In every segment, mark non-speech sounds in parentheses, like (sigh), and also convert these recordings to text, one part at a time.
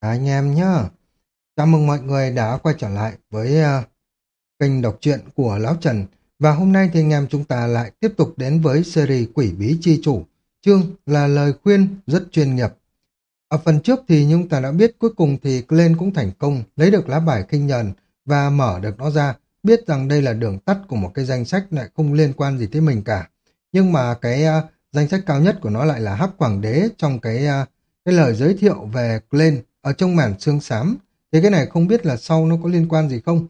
anh em nhá. Chào mừng mọi người đã quay trở lại với uh, kênh đọc truyện của Lão Trần. Và hôm nay thì anh em chúng ta lại tiếp tục đến với series Quỷ Bí Chi Chủ. Chương là lời khuyên rất chuyên nghiệp. Ở phần trước thì chúng ta đã biết cuối cùng thì Glenn cũng thành công lấy được lá bài kinh nhờn và mở được nó ra. Biết rằng đây là đường tắt của một cái danh sách lại không liên quan gì tới mình cả. Nhưng mà cái uh, danh sách cao nhất của nó lại là Hắc Quảng Đế trong cái uh, cái lời giới thiệu về Glenn ở trong màn xương xám, thì cái này không biết là sau nó có liên quan gì không.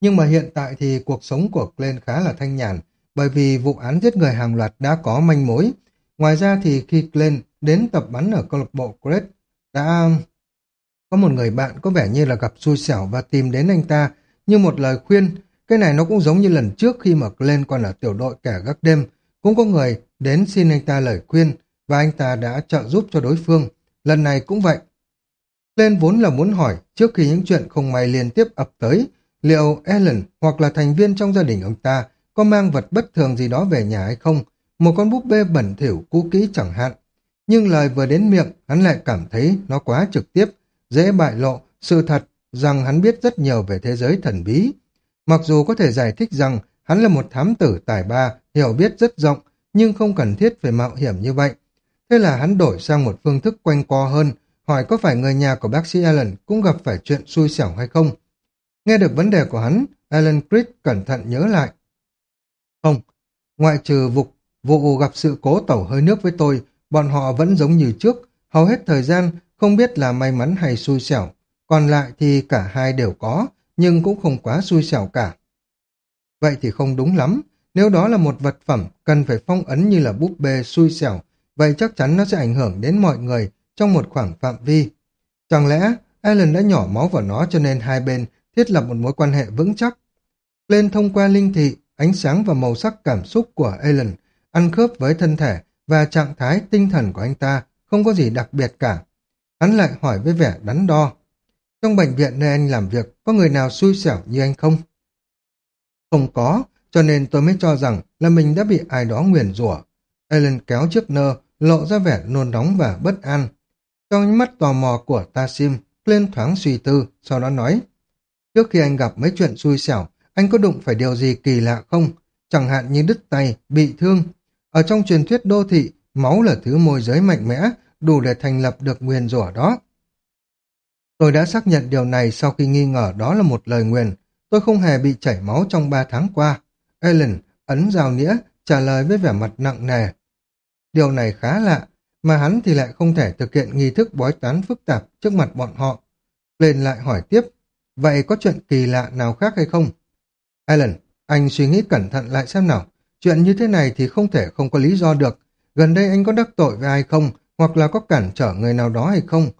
Nhưng mà hiện tại thì cuộc sống của Glenn khá là thanh nhàn, bởi vì vụ án giết người hàng loạt đã có manh mối. Ngoài ra thì khi Glenn đến tập bắn ở câu lạc bộ Crest, đã có một người bạn có vẻ như là gặp xui xẻo và tìm đến anh ta như một lời khuyên. Cái này nó cũng giống như lần trước khi mà Glenn còn ở tiểu đội kẻ gác đêm, cũng có người đến xin anh ta lời khuyên và anh ta đã trợ giúp cho đối phương. Lần này cũng vậy. Lên vốn là muốn hỏi, trước khi những chuyện không may liên tiếp ập tới, liệu Ellen hoặc là thành viên trong gia đình ông ta có mang vật bất thường gì đó về nhà hay không, một con búp bê bẩn thỉu cũ kỹ chẳng hạn. Nhưng lời vừa đến miệng, hắn lại cảm thấy nó quá trực tiếp, dễ bại lộ sự thật rằng hắn biết rất nhiều về thế giới thần bí. Mặc dù có thể giải thích rằng hắn là một thám tử tài ba, hiểu biết rất rộng, nhưng không cần thiết phải mạo hiểm như vậy. Thế là hắn đổi sang một phương thức quanh co hơn, hỏi có phải người nhà của bác sĩ Allen cũng gặp phải chuyện xui xẻo hay không. Nghe được vấn đề của hắn, Alan Creed cẩn thận nhớ lại. Không, ngoại trừ vụ, vụ gặp sự cố tẩu hơi nước với tôi, bọn họ vẫn giống như trước, hầu hết thời gian không biết là may mắn hay xui xẻo. Còn lại thì cả hai đều có, nhưng cũng không quá xui xẻo cả. Vậy thì không đúng lắm, nếu đó là một vật phẩm cần phải phong ấn như là búp bê xui xẻo, vậy chắc chắn nó sẽ ảnh hưởng đến mọi người trong một khoảng phạm vi. Chẳng lẽ Alan đã nhỏ máu vào nó cho nên hai bên thiết lập một mối quan hệ vững chắc? Lên thông qua linh thị, ánh sáng và màu sắc cảm xúc của Alan ăn khớp với thân thể và trạng thái tinh thần của anh ta không có gì đặc biệt cả. Hắn lại hỏi với vẻ đắn đo. Trong bệnh viện nơi anh làm việc, có người nào xui xẻo như anh không? Không có, cho nên tôi mới cho rằng là mình đã bị ai đó nguyền rủa. Alan kéo chiếc nơ, lộ ra vẻ nôn nóng và bất an. Trong ánh mắt tò mò của ta sim, lên thoáng suy tư, sau đó nói. Trước khi anh gặp mấy chuyện xui xẻo, anh có đụng phải điều gì kỳ lạ không? Chẳng hạn như đứt tay, bị thương. Ở trong truyền thuyết đô thị, máu là thứ môi giới mạnh mẽ, đủ để thành lập được nguyền rủa đó. Tôi đã xác nhận điều này sau khi nghi ngờ đó là một lời nguyền. Tôi không hề bị chảy máu trong ba tháng qua. Ellen ấn giao nghĩa trả lời với vẻ mặt nặng nề. Điều này khá lạ, mà hắn thì lại không thể thực hiện nghi thức bói toán phức tạp trước mặt bọn họ. Lên lại hỏi tiếp, vậy có chuyện kỳ lạ nào khác hay không? Alan, anh suy nghĩ cẩn thận lại xem nào. Chuyện như thế này thì không thể không có lý do được. Gần đây anh có đắc tội với ai không? Hoặc là có cản trở người nào đó hay không?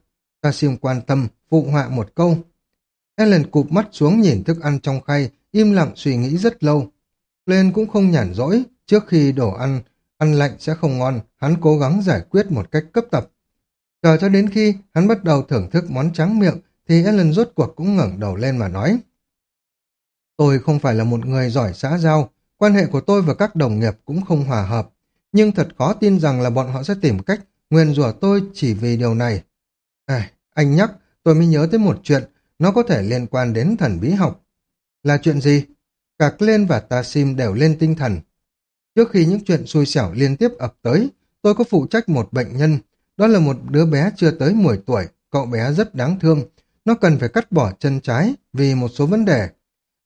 Cassim quan tâm, phụ họa một câu. Alan cụp mắt xuống nhìn thức ăn trong khay, im lặng suy nghĩ rất lâu. Lên cũng không nhản rỗi, trước khi đổ ăn, ăn lạnh sẽ không ngon, hắn cố gắng giải quyết một cách cấp tập. Chờ cho đến khi hắn bắt đầu thưởng thức món trắng miệng, thì Ellen rốt cuộc cũng ngẩng đầu lên mà nói. Tôi không phải là một người giỏi xã giao, quan hệ của tôi và các đồng nghiệp cũng không hòa hợp, nhưng thật khó tin rằng là bọn họ sẽ tìm cách nguyền rủa tôi chỉ vì điều này. À, anh nhắc, tôi mới nhớ tới một chuyện, nó có thể liên quan đến thần bí học. Là chuyện gì? Cả Glenn và Tassim đều lên tinh thần. Trước khi những chuyện xui xẻo liên tiếp ập tới, tôi có phụ trách một bệnh nhân. Đó là một đứa bé chưa tới 10 tuổi, cậu bé rất đáng thương. Nó cần phải cắt bỏ chân trái vì một số vấn đề.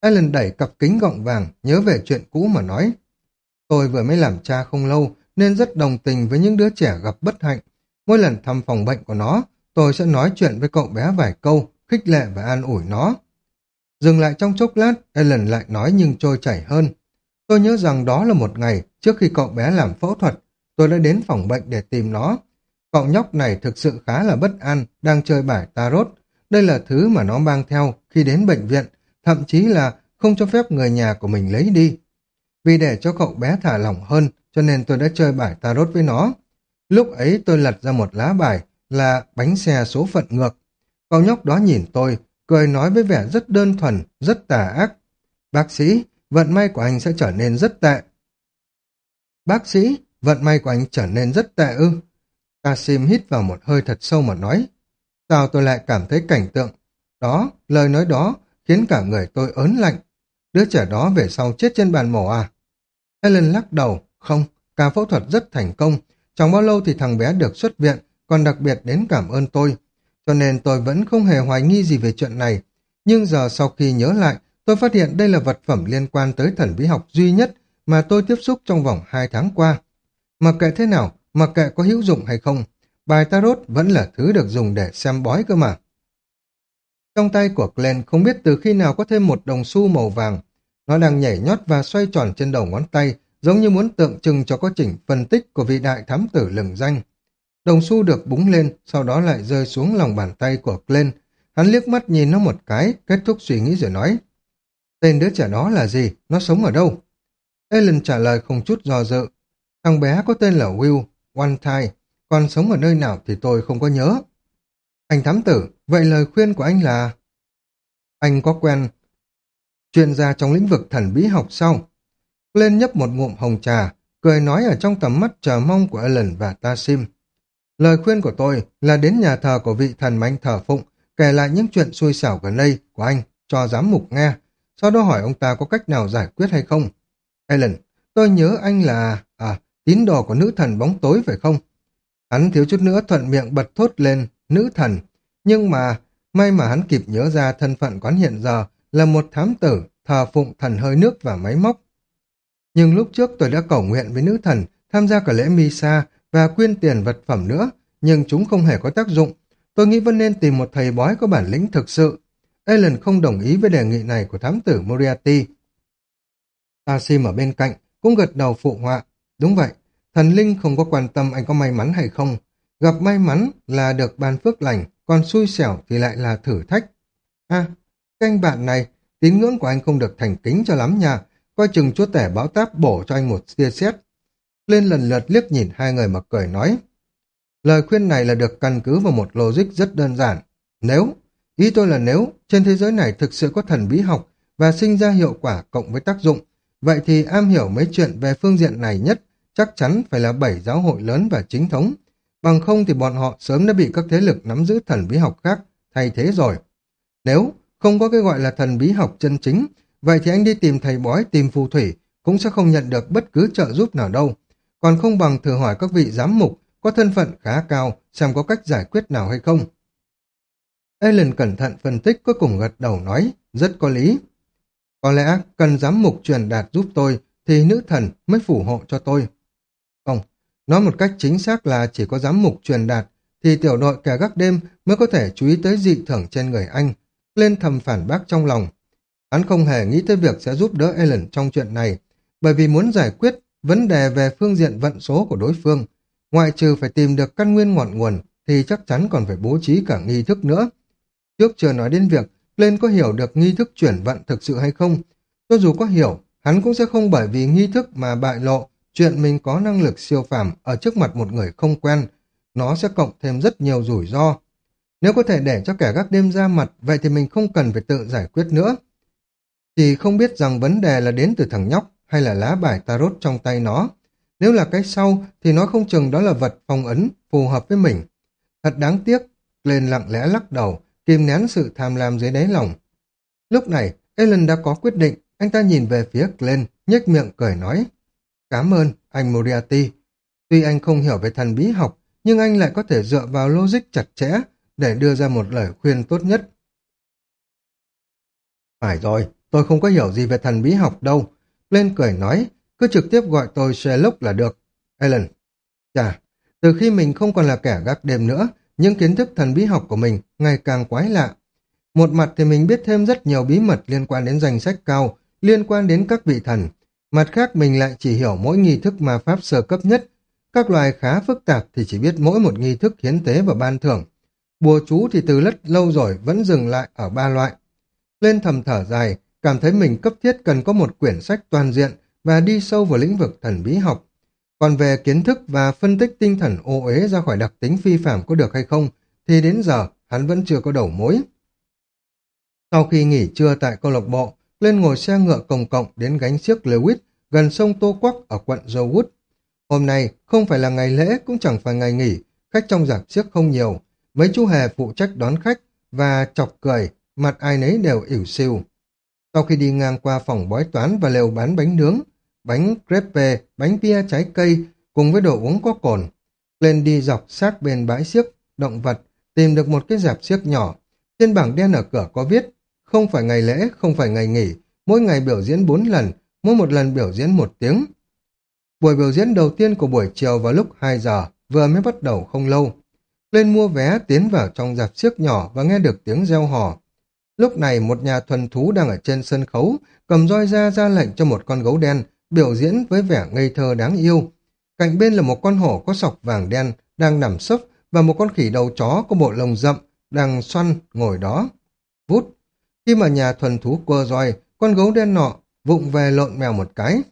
Alan đẩy cặp kính gọng vàng, nhớ về chuyện cũ mà nói. Tôi vừa mới làm cha không lâu, nên rất đồng tình với những đứa trẻ gặp bất hạnh. Mỗi lần thăm phòng bệnh của nó, tôi sẽ nói chuyện với cậu bé vài câu, khích lệ và an ủi nó. Dừng lại trong chốc lát, Ellen lại nói nhưng trôi chảy hơn. Tôi nhớ rằng đó là một ngày trước khi cậu bé làm phẫu thuật, tôi đã đến phòng bệnh để tìm nó. Cậu nhóc này thực sự khá là bất an, đang chơi bài tarot. Đây là thứ mà nó mang theo khi đến bệnh viện, thậm chí là không cho phép người nhà của mình lấy đi. Vì để cho cậu bé thả lỏng hơn, cho nên tôi đã chơi bài tarot với nó. Lúc ấy tôi lật ra một lá bài là bánh xe số phận ngược. Cậu nhóc đó nhìn tôi, cười nói với vẻ rất đơn thuần, rất tà ác. Bác sĩ, vận may của anh sẽ trở nên rất tệ. Bác sĩ, vận may của anh trở nên rất tệ ư. Kasim hít vào một hơi thật sâu mà nói. Sao tôi lại cảm thấy cảnh tượng? Đó, lời nói đó khiến cả người tôi ớn lạnh. Đứa trẻ đó về sau chết trên bàn mổ à? Helen lắc đầu, không, ca phẫu thuật rất thành công. Chẳng bao lâu thì thằng bé được xuất viện, còn đặc biệt đến cảm ơn tôi. Cho nên tôi vẫn không hề hoài nghi gì về chuyện này. Nhưng giờ sau khi nhớ lại, tôi phát hiện đây là vật phẩm liên quan tới thần bí học duy nhất mà tôi tiếp xúc trong vòng 2 tháng qua. Mặc kệ thế nào, mặc kệ có hữu dụng hay không, bài tarot vẫn là thứ được dùng để xem bói cơ mà. Trong tay của Glenn không biết từ khi nào có thêm một đồng xu màu vàng. Nó đang nhảy nhót và xoay tròn trên đầu ngón tay, giống như muốn tượng trưng cho quá trình phân tích của vị đại thám tử lừng danh. Đồng xu được búng lên, sau đó lại rơi xuống lòng bàn tay của Glenn. Hắn liếc mắt nhìn nó một cái, kết thúc suy nghĩ rồi nói. Tên đứa trẻ đó là gì? Nó sống ở đâu? Ellen trả lời không chút do dự. Thằng bé có tên là Will, One Time, còn sống ở nơi nào thì tôi không có nhớ. Anh thám tử, vậy lời khuyên của anh là... Anh có quen chuyên gia trong lĩnh vực thần bí học sau. Lên nhấp một ngụm hồng trà, cười nói ở trong tầm mắt chờ mong của Ellen và Tassim. Lời khuyên của tôi là đến nhà thờ của vị thần mà anh thờ phụng, kể lại những chuyện xui xẻo gần đây của anh cho giám mục nghe, sau đó hỏi ông ta có cách nào giải quyết hay không. Ellen, tôi nhớ anh là... à, tín đồ của nữ thần bóng tối phải không? Hắn thiếu chút nữa thuận miệng bật thốt lên, nữ thần. Nhưng mà, may mà hắn kịp nhớ ra thân phận quán hiện giờ là một thám tử, thờ phụng thần hơi nước và máy móc. Nhưng lúc trước tôi đã cầu nguyện với nữ thần, tham gia cả lễ Misa và quyên tiền vật phẩm nữa, nhưng chúng không hề có tác dụng. Tôi nghĩ vẫn nên tìm một thầy bói có bản lĩnh thực sự. Ellen không đồng ý với đề nghị này của thám tử Moriarty. Tassim ở bên cạnh, cũng gật đầu phụ họa. Đúng vậy, thần linh không có quan tâm anh có may mắn hay không. Gặp may mắn là được ban phước lành, còn xui xẻo thì lại là thử thách. À, canh bạn này, tín ngưỡng của anh không được thành kính cho lắm nha, coi chừng chúa tể báo táp bổ cho anh một tia xét. Lên lần lượt liếc nhìn hai người mà cười nói. Lời khuyên này là được căn cứ vào một logic rất đơn giản. Nếu, ý tôi là nếu, trên thế giới này thực sự có thần bí học và sinh ra hiệu quả cộng với tác dụng, vậy thì am hiểu mấy chuyện về phương diện này nhất chắc chắn phải là bảy giáo hội lớn và chính thống. Bằng không thì bọn họ sớm đã bị các thế lực nắm giữ thần bí học khác thay thế rồi. Nếu không có cái gọi là thần bí học chân chính, vậy thì anh đi tìm thầy bói, tìm phù thủy cũng sẽ không nhận được bất cứ trợ giúp nào đâu. Còn không bằng thử hỏi các vị giám mục có thân phận khá cao xem có cách giải quyết nào hay không. Ellen cẩn thận phân tích cuối cùng gật đầu nói, rất có lý. Có lẽ cần giám mục truyền đạt giúp tôi thì nữ thần mới phù hộ cho tôi. Không, nói một cách chính xác là chỉ có giám mục truyền đạt thì tiểu đội kẻ gác đêm mới có thể chú ý tới dị thưởng trên người anh, lên thầm phản bác trong lòng. Hắn không hề nghĩ tới việc sẽ giúp đỡ Ellen trong chuyện này, bởi vì muốn giải quyết vấn đề về phương diện vận số của đối phương, ngoại trừ phải tìm được căn nguyên ngọn nguồn thì chắc chắn còn phải bố trí cả nghi thức nữa. Trước chưa nói đến việc lên có hiểu được nghi thức chuyển vận thực sự hay không, cho dù có hiểu, hắn cũng sẽ không bởi vì nghi thức mà bại lộ chuyện mình có năng lực siêu phàm ở trước mặt một người không quen, nó sẽ cộng thêm rất nhiều rủi ro. Nếu có thể để cho kẻ gác đêm ra mặt, vậy thì mình không cần phải tự giải quyết nữa. Thì không biết rằng vấn đề là đến từ thằng nhóc hay là lá bài tarot trong tay nó. Nếu là cái sau thì nó không chừng đó là vật phong ấn phù hợp với mình. Thật đáng tiếc, lên lặng lẽ lắc đầu, kìm nén sự tham lam dưới đáy lòng. Lúc này, Ellen đã có quyết định, anh ta nhìn về phía Glenn, nhếch miệng cười nói. Cảm ơn, anh Moriarty. Tuy anh không hiểu về thần bí học, nhưng anh lại có thể dựa vào logic chặt chẽ để đưa ra một lời khuyên tốt nhất. Phải rồi, tôi không có hiểu gì về thần bí học đâu. Glenn cười nói, cứ trực tiếp gọi tôi Sherlock là được. Ellen, chà, từ khi mình không còn là kẻ gác đêm nữa, những kiến thức thần bí học của mình ngày càng quái lạ. Một mặt thì mình biết thêm rất nhiều bí mật liên quan đến danh sách cao, liên quan đến các vị thần. Mặt khác mình lại chỉ hiểu mỗi nghi thức ma pháp sơ cấp nhất. Các loài khá phức tạp thì chỉ biết mỗi một nghi thức hiến tế và ban thưởng. Bùa chú thì từ rất lâu rồi vẫn dừng lại ở ba loại. Lên thầm thở dài, cảm thấy mình cấp thiết cần có một quyển sách toàn diện và đi sâu vào lĩnh vực thần bí học. Còn về kiến thức và phân tích tinh thần ô uế ra khỏi đặc tính phi phạm có được hay không, thì đến giờ hắn vẫn chưa có đầu mối. Sau khi nghỉ trưa tại câu lạc bộ, lên ngồi xe ngựa công cộng đến gánh xiếc Lewis gần sông Tô Quắc ở quận Jowood. Hôm nay không phải là ngày lễ cũng chẳng phải ngày nghỉ, khách trong giảng xiếc không nhiều, mấy chú hề phụ trách đón khách và chọc cười, mặt ai nấy đều ỉu xìu. Sau khi đi ngang qua phòng bói toán và lều bán bánh nướng, bánh crepe, bánh pia trái cây cùng với đồ uống có cồn, lên đi dọc sát bên bãi xiếc, động vật, tìm được một cái dạp xiếc nhỏ. Trên bảng đen ở cửa có viết, không phải ngày lễ, không phải ngày nghỉ, mỗi ngày biểu diễn 4 lần, mỗi một lần biểu diễn một tiếng. Buổi biểu diễn đầu tiên của buổi chiều vào lúc 2 giờ, vừa mới bắt đầu không lâu. Lên mua vé tiến vào trong dạp xiếc nhỏ và nghe được tiếng reo hò. Lúc này một nhà thuần thú đang ở trên sân khấu, cầm roi ra ra lệnh cho một con gấu đen, biểu diễn với vẻ ngây thơ đáng yêu. Cạnh bên là một con hổ có sọc vàng đen, đang nằm sấp, và một con khỉ đầu chó có bộ lông rậm, đang xoăn, ngồi đó. Vút! Khi mà nhà thuần thú quơ roi, con gấu đen nọ vụng về lộn mèo một cái.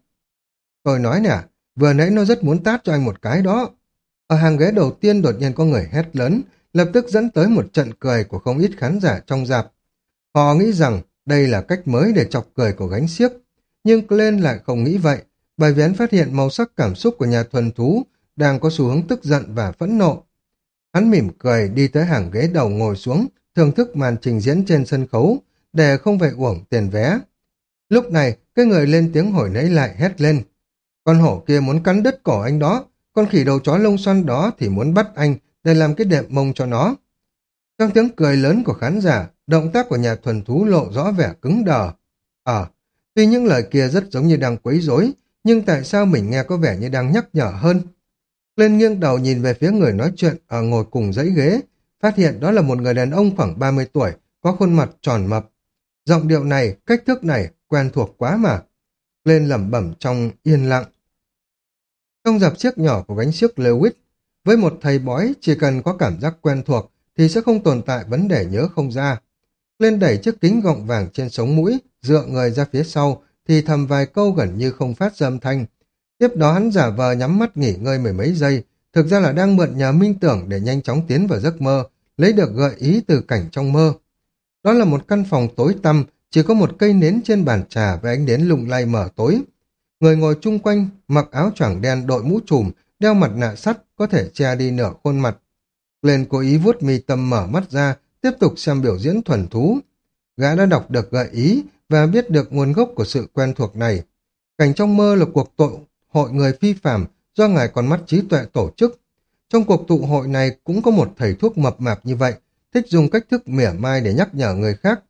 Tôi nói nè, vừa nãy nó rất muốn tát cho anh một cái đó. Ở hàng ghế đầu tiên đột nhiên có người hét lớn, lập tức dẫn tới một trận cười của không ít khán giả trong dạp. Họ nghĩ rằng đây là cách mới để chọc cười của gánh xiếc. Nhưng Glenn lại không nghĩ vậy, bởi vì hắn phát hiện màu sắc cảm xúc của nhà thuần thú đang có xu hướng tức giận và phẫn nộ. Hắn mỉm cười đi tới hàng ghế đầu ngồi xuống, thưởng thức màn trình diễn trên sân khấu, để không phải uổng tiền vé. Lúc này, cái người lên tiếng hồi nãy lại hét lên. Con hổ kia muốn cắn đứt cổ anh đó, con khỉ đầu chó lông xoăn đó thì muốn bắt anh để làm cái đệm mông cho nó. Trong tiếng cười lớn của khán giả, động tác của nhà thuần thú lộ rõ vẻ cứng đờ. Ờ, à, tuy những lời kia rất giống như đang quấy rối, nhưng tại sao mình nghe có vẻ như đang nhắc nhở hơn? Lên nghiêng đầu nhìn về phía người nói chuyện ở ngồi cùng dãy ghế, phát hiện đó là một người đàn ông khoảng 30 tuổi, có khuôn mặt tròn mập. Giọng điệu này, cách thức này, quen thuộc quá mà. Lên lẩm bẩm trong yên lặng. Trong dạp chiếc nhỏ của gánh siếc Lewis, với một thầy bói chỉ cần có cảm giác quen thuộc thì sẽ không tồn tại vấn đề nhớ không ra. Lên đẩy chiếc kính gọng vàng trên sống mũi, dựa người ra phía sau, thì thầm vài câu gần như không phát ra âm thanh. Tiếp đó hắn giả vờ nhắm mắt nghỉ ngơi mười mấy giây, thực ra là đang mượn nhờ minh tưởng để nhanh chóng tiến vào giấc mơ, lấy được gợi ý từ cảnh trong mơ. Đó là một căn phòng tối tăm, chỉ có một cây nến trên bàn trà và ánh nến lung lay mở tối. Người ngồi chung quanh, mặc áo choàng đen đội mũ trùm, đeo mặt nạ sắt, có thể che đi nửa khuôn mặt. Lên cố ý vuốt mi tâm mở mắt ra, tiếp tục xem biểu diễn thuần thú. Gã đã đọc được gợi ý và biết được nguồn gốc của sự quen thuộc này. Cảnh trong mơ là cuộc tội hội người phi phạm do ngài còn mắt trí tuệ tổ chức. Trong cuộc tụ hội này cũng có một thầy thuốc mập mạp như vậy, thích dùng cách thức mỉa mai để nhắc nhở người khác.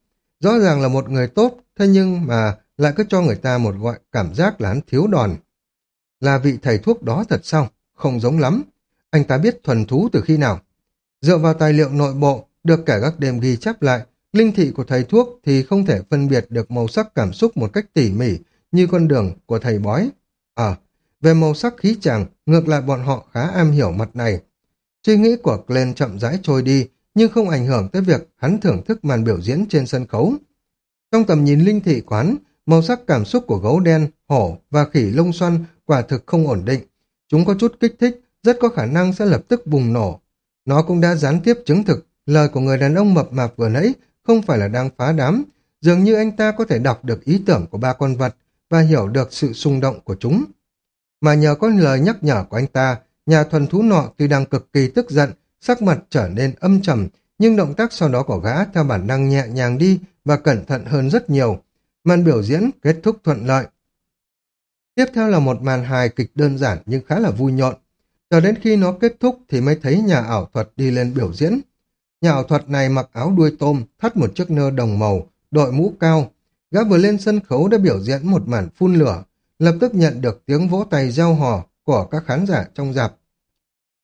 Rõ ràng là một người tốt, thế nhưng mà lại cứ cho người ta một gọi cảm giác là hắn thiếu đòn. Là vị thầy thuốc đó thật sao? Không giống lắm. Anh ta biết thuần thú từ khi nào? Dựa vào tài liệu nội bộ, được cả các đêm ghi chép lại, linh thị của thầy thuốc thì không thể phân biệt được màu sắc cảm xúc một cách tỉ mỉ như con đường của thầy bói. À, về màu sắc khí chàng, ngược lại bọn họ khá am hiểu mặt này. Suy nghĩ của Glenn chậm rãi trôi đi, nhưng không ảnh hưởng tới việc hắn thưởng thức màn biểu diễn trên sân khấu. Trong tầm nhìn linh thị quán, màu sắc cảm xúc của gấu đen, hổ và khỉ lông xoăn quả thực không ổn định. Chúng có chút kích thích, rất có khả năng sẽ lập tức bùng nổ. Nó cũng đã gián tiếp chứng thực lời của người đàn ông mập mạp vừa nãy không phải là đang phá đám. Dường như anh ta có thể đọc được ý tưởng của ba con vật và hiểu được sự xung động của chúng. Mà nhờ có lời nhắc nhở của anh ta, nhà thuần thú nọ tuy đang cực kỳ tức giận, sắc mặt trở nên âm trầm, nhưng động tác sau đó của gã theo bản năng nhẹ nhàng đi và cẩn thận hơn rất nhiều. Màn biểu diễn kết thúc thuận lợi. Tiếp theo là một màn hài kịch đơn giản nhưng khá là vui nhộn. Cho đến khi nó kết thúc thì mới thấy nhà ảo thuật đi lên biểu diễn. Nhà ảo thuật này mặc áo đuôi tôm, thắt một chiếc nơ đồng màu, đội mũ cao. Gã vừa lên sân khấu đã biểu diễn một màn phun lửa, lập tức nhận được tiếng vỗ tay gieo hò của các khán giả trong dạp.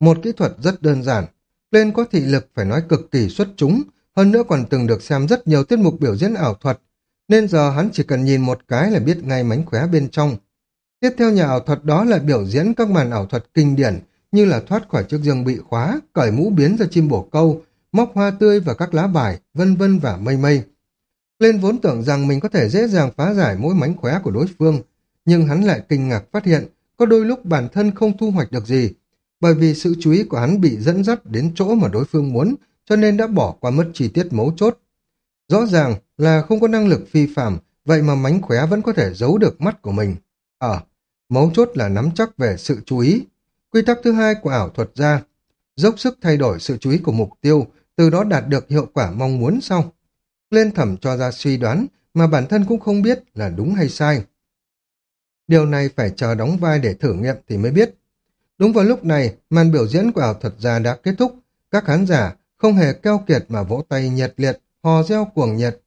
Một kỹ thuật rất đơn giản, lên có thị lực phải nói cực kỳ xuất chúng, hơn nữa còn từng được xem rất nhiều tiết mục biểu diễn ảo thuật, nên giờ hắn chỉ cần nhìn một cái là biết ngay mánh khóe bên trong. Tiếp theo nhà ảo thuật đó là biểu diễn các màn ảo thuật kinh điển như là thoát khỏi chiếc giường bị khóa, cởi mũ biến ra chim bổ câu, móc hoa tươi và các lá bài, vân vân và mây mây. Lên vốn tưởng rằng mình có thể dễ dàng phá giải mỗi mánh khóe của đối phương, nhưng hắn lại kinh ngạc phát hiện có đôi lúc bản thân không thu hoạch được gì, bởi vì sự chú ý của hắn bị dẫn dắt đến chỗ mà đối phương muốn, cho nên đã bỏ qua mất chi tiết mấu chốt. Rõ ràng là không có năng lực phi phạm, vậy mà mánh khóe vẫn có thể giấu được mắt của mình. Ở, ờ, mấu chốt là nắm chắc về sự chú ý. Quy tắc thứ hai của ảo thuật ra, dốc sức thay đổi sự chú ý của mục tiêu từ đó đạt được hiệu quả mong muốn sau. Lên thẩm cho ra suy đoán mà bản thân cũng không biết là đúng hay sai. Điều này phải chờ đóng vai để thử nghiệm thì mới biết. Đúng vào lúc này, màn biểu diễn của ảo thuật gia đã kết thúc. Các khán giả không hề keo kiệt mà vỗ tay nhiệt liệt, hò reo cuồng nhiệt.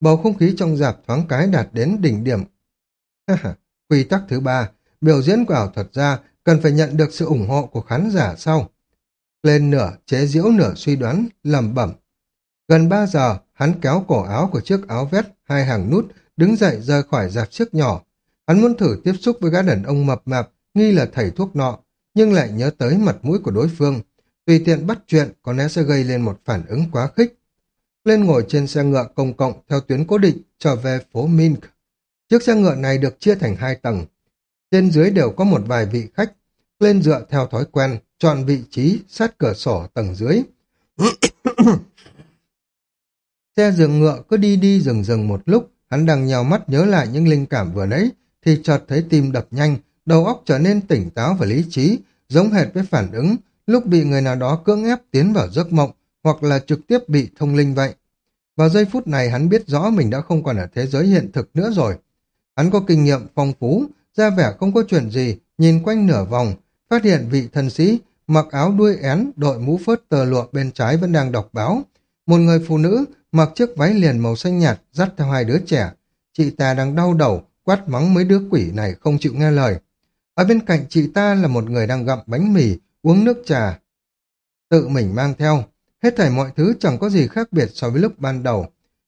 Bầu không khí trong dạp thoáng cái đạt đến đỉnh điểm. Quy tắc thứ ba, biểu diễn của ảo thuật gia cần phải nhận được sự ủng hộ của khán giả sau. Lên nửa, chế diễu nửa suy đoán, lẩm bẩm. Gần ba giờ, hắn kéo cổ áo của chiếc áo vest, hai hàng nút, đứng dậy rời khỏi dạp chiếc nhỏ. Hắn muốn thử tiếp xúc với gã đàn ông mập mạp, nghi là thầy thuốc nọ, nhưng lại nhớ tới mặt mũi của đối phương. Tùy tiện bắt chuyện có lẽ sẽ gây lên một phản ứng quá khích. Lên ngồi trên xe ngựa công cộng theo tuyến cố định trở về phố Mink. Chiếc xe ngựa này được chia thành hai tầng. Trên dưới đều có một vài vị khách. Lên dựa theo thói quen, chọn vị trí sát cửa sổ tầng dưới. (coughs) xe dừng ngựa cứ đi đi dừng dừng một lúc, hắn đang nhào mắt nhớ lại những linh cảm vừa nãy, thì chợt thấy tim đập nhanh, đầu óc trở nên tỉnh táo và lý trí, giống hệt với phản ứng lúc bị người nào đó cưỡng ép tiến vào giấc mộng hoặc là trực tiếp bị thông linh vậy. Vào giây phút này hắn biết rõ mình đã không còn ở thế giới hiện thực nữa rồi. Hắn có kinh nghiệm phong phú, ra vẻ không có chuyện gì, nhìn quanh nửa vòng, phát hiện vị thần sĩ mặc áo đuôi én, đội mũ phớt tờ lụa bên trái vẫn đang đọc báo. Một người phụ nữ mặc chiếc váy liền màu xanh nhạt dắt theo hai đứa trẻ. Chị ta đang đau đầu, quát mắng mấy đứa quỷ này không chịu nghe lời. Ở bên cạnh chị ta là một người đang gặm bánh mì, uống nước trà. Tự mình mang theo, hết thảy mọi thứ chẳng có gì khác biệt so với lúc ban đầu.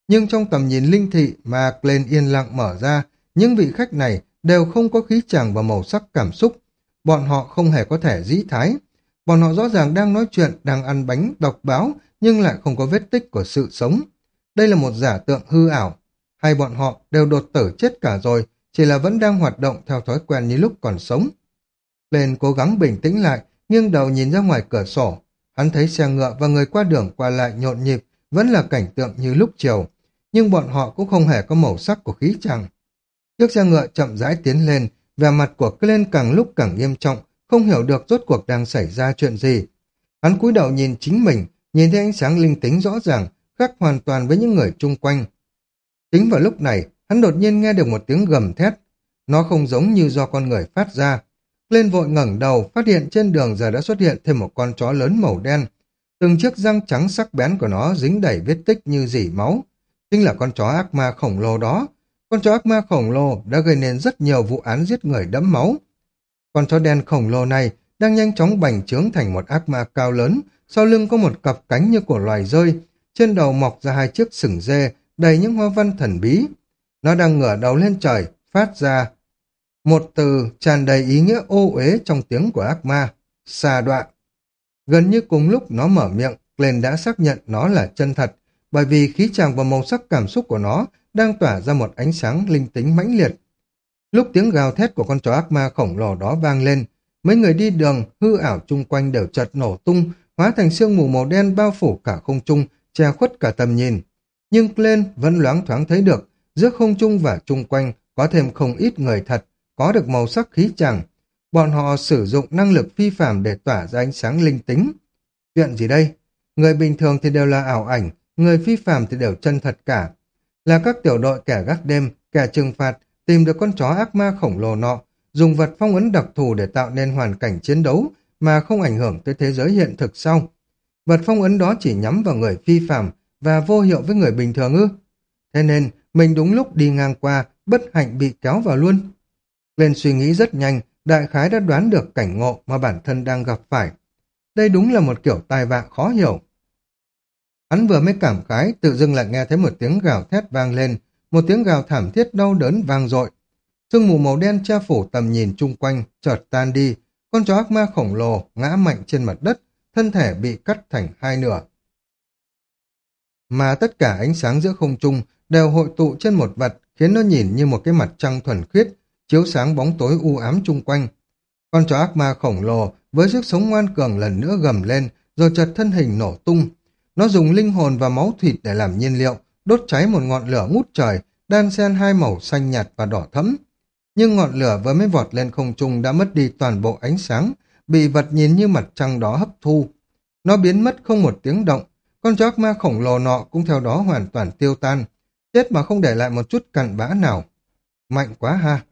Nhưng trong tầm nhìn linh thị mà lên yên lặng mở ra, những vị khách này đều không có khí chàng và màu sắc cảm xúc. Bọn họ không hề có thể dĩ thái. Bọn họ rõ ràng đang nói chuyện, đang ăn bánh, đọc báo, nhưng lại không có vết tích của sự sống. Đây là một giả tượng hư ảo. Hai bọn họ đều đột tử chết cả rồi, chỉ là vẫn đang hoạt động theo thói quen như lúc còn sống. Lên cố gắng bình tĩnh lại, nghiêng đầu nhìn ra ngoài cửa sổ. Hắn thấy xe ngựa và người qua đường qua lại nhộn nhịp, vẫn là cảnh tượng như lúc chiều. Nhưng bọn họ cũng không hề có màu sắc của khí chàng. Chiếc xe ngựa chậm rãi tiến lên, vẻ mặt của Glenn càng lúc càng nghiêm trọng, không hiểu được rốt cuộc đang xảy ra chuyện gì. Hắn cúi đầu nhìn chính mình, nhìn thấy ánh sáng linh tính rõ ràng, khác hoàn toàn với những người chung quanh. Chính vào lúc này, hắn đột nhiên nghe được một tiếng gầm thét. Nó không giống như do con người phát ra. Lên vội ngẩng đầu, phát hiện trên đường giờ đã xuất hiện thêm một con chó lớn màu đen. Từng chiếc răng trắng sắc bén của nó dính đầy vết tích như dỉ máu. Chính là con chó ác ma khổng lồ đó. Con chó ác ma khổng lồ đã gây nên rất nhiều vụ án giết người đẫm máu. Con chó đen khổng lồ này đang nhanh chóng bành trướng thành một ác ma cao lớn, sau lưng có một cặp cánh như của loài rơi, trên đầu mọc ra hai chiếc sừng dê đầy những hoa văn thần bí. Nó đang ngửa đầu lên trời, phát ra một từ tràn đầy ý nghĩa ô uế trong tiếng của ác ma, xa đoạn. Gần như cùng lúc nó mở miệng, Glenn đã xác nhận nó là chân thật, bởi vì khí tràng và màu sắc cảm xúc của nó đang tỏa ra một ánh sáng linh tính mãnh liệt. Lúc tiếng gào thét của con chó ác ma khổng lồ đó vang lên, mấy người đi đường hư ảo chung quanh đều chợt nổ tung, hóa thành sương mù màu đen bao phủ cả không trung, che khuất cả tầm nhìn. Nhưng Glenn vẫn loáng thoáng thấy được, giữa không trung và chung quanh có thêm không ít người thật, có được màu sắc khí chẳng. Bọn họ sử dụng năng lực phi phạm để tỏa ra ánh sáng linh tính. Chuyện gì đây? Người bình thường thì đều là ảo ảnh, người phi phạm thì đều chân thật cả. Là các tiểu đội kẻ gác đêm, kẻ trừng phạt, tìm được con chó ác ma khổng lồ nọ, dùng vật phong ấn đặc thù để tạo nên hoàn cảnh chiến đấu mà không ảnh hưởng tới thế giới hiện thực sau. Vật phong ấn đó chỉ nhắm vào người phi phạm và vô hiệu với người bình thường ư. Thế nên, mình đúng lúc đi ngang qua, bất hạnh bị kéo vào luôn. Lên suy nghĩ rất nhanh, đại khái đã đoán được cảnh ngộ mà bản thân đang gặp phải. Đây đúng là một kiểu tai vạ khó hiểu. Hắn vừa mới cảm khái, tự dưng lại nghe thấy một tiếng gào thét vang lên, một tiếng gào thảm thiết đau đớn vang dội. Sương mù màu đen che phủ tầm nhìn chung quanh, chợt tan đi, con chó ác ma khổng lồ ngã mạnh trên mặt đất, thân thể bị cắt thành hai nửa. Mà tất cả ánh sáng giữa không trung đều hội tụ trên một vật khiến nó nhìn như một cái mặt trăng thuần khiết, chiếu sáng bóng tối u ám chung quanh. Con chó ác ma khổng lồ với sức sống ngoan cường lần nữa gầm lên, rồi chợt thân hình nổ tung. Nó dùng linh hồn và máu thịt để làm nhiên liệu, đốt cháy một ngọn lửa ngút trời, đan xen hai màu xanh nhạt và đỏ thẫm. Nhưng ngọn lửa vừa mới vọt lên không trung đã mất đi toàn bộ ánh sáng, bị vật nhìn như mặt trăng đó hấp thu. Nó biến mất không một tiếng động, con chó ma khổng lồ nọ cũng theo đó hoàn toàn tiêu tan, chết mà không để lại một chút cặn bã nào. Mạnh quá ha!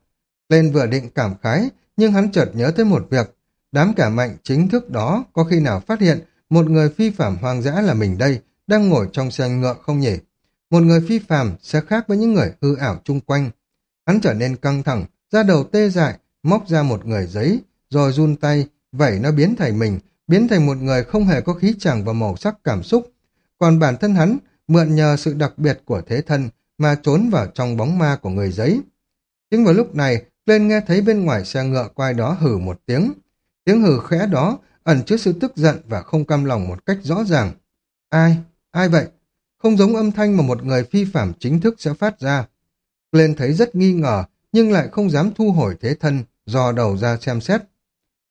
Lên vừa định cảm khái, nhưng hắn chợt nhớ tới một việc. Đám cả mạnh chính thức đó có khi nào phát hiện một người phi phạm hoang dã là mình đây, đang ngồi trong xe ngựa không nhỉ? Một người phi phàm sẽ khác với những người hư ảo chung quanh. Hắn trở nên căng thẳng, ra đầu tê dại, móc ra một người giấy, rồi run tay, vẩy nó biến thành mình, biến thành một người không hề có khí chàng và màu sắc cảm xúc. Còn bản thân hắn, mượn nhờ sự đặc biệt của thế thân mà trốn vào trong bóng ma của người giấy. Chính vào lúc này, lên nghe thấy bên ngoài xe ngựa quay đó hử một tiếng. Tiếng hử khẽ đó ẩn chứa sự tức giận và không cam lòng một cách rõ ràng. Ai? Ai vậy? Không giống âm thanh mà một người phi phạm chính thức sẽ phát ra. Lên thấy rất nghi ngờ, nhưng lại không dám thu hồi thế thân, dò đầu ra xem xét.